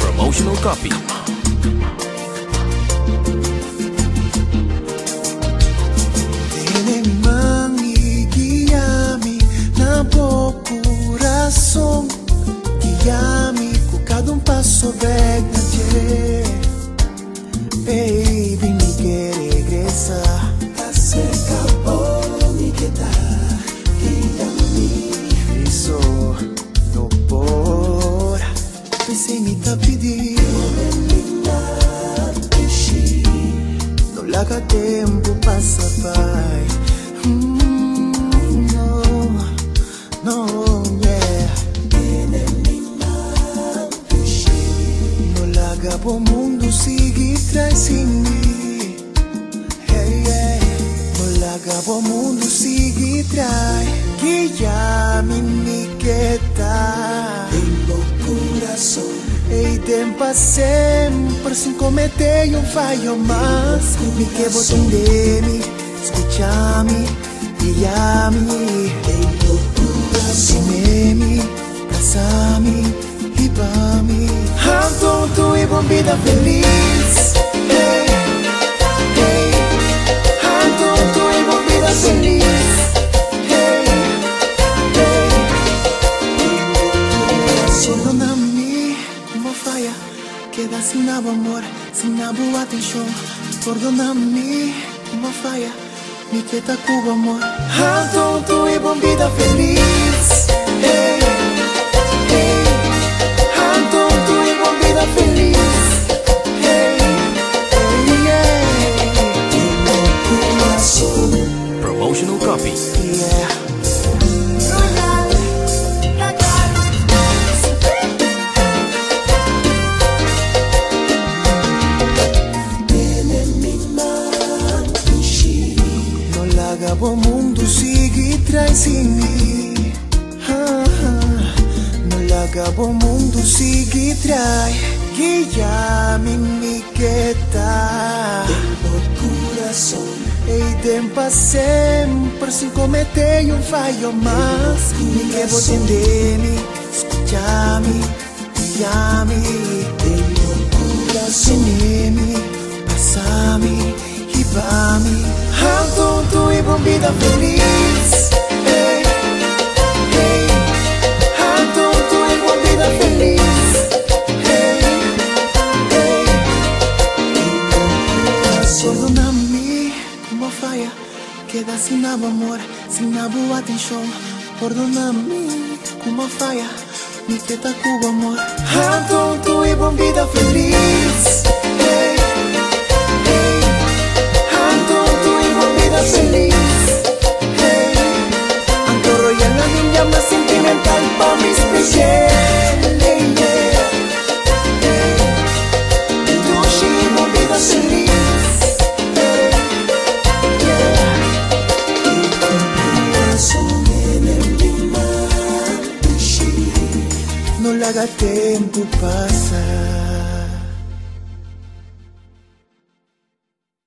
Promotional copy. Me tá pedir No larga tempo passa vai Mm, No, no, yeah No larga o mundo sigue traz em mim. Hey, hey No larga o mundo sigue traz Que já me me tempo sempre sem cometer um falho mais. Me que vou entender-me, escuchar-me, guiar-me Tengo coração casar-me, ribar-me Ando e bom vida feliz Queda sin amor, sin nada atenção Perdona-me, uma falha Me queda com amor. Tu e bom vida feliz Hey, hey e bom vida feliz Hey, hey, yeah Promotional copy. Yeah vagabundo sigue tras de mí. Ah, ah. No vagabundo sigue tras Guillame mi queta Tengo el corazón Ei tempa sempre sem cometer um falho mais Me quero entender-me, escutar-me, guiar-me Tenho o con vida feliz. Hey, hey, a tonto hay con vida feliz. Hey, hey, solo na mi uma falha queda sin amor, sin abu atención. Perdona mi uma falha, mi teta cubo amor. A tonto y no la haga tiempo pasar.